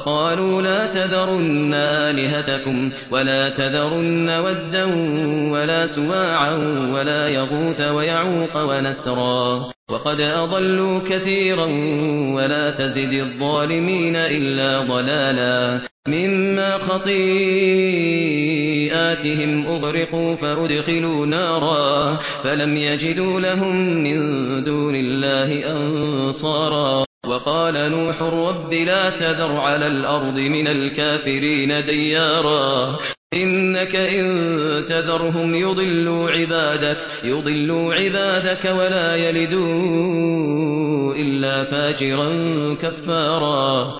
وقالوا لا تذرن آلهتكم ولا تذرن ودا ولا سواعا ولا يغوث ويعوق ونسرا. وقد أضلوا كثيرا ولا تزد الظالمين إلا ضلالا. مما خطيئاتهم أغرقوا فأدخلوا نارا. فلم يجدوا لهم من دون الله أنصارا. وقال نوح رب لا تذر على الأرض من الكافرين ديارا. إنك إن تذرهم يضلوا عبادك يضلوا عبادك ولا يلدوا إلا فاجرا كفارا.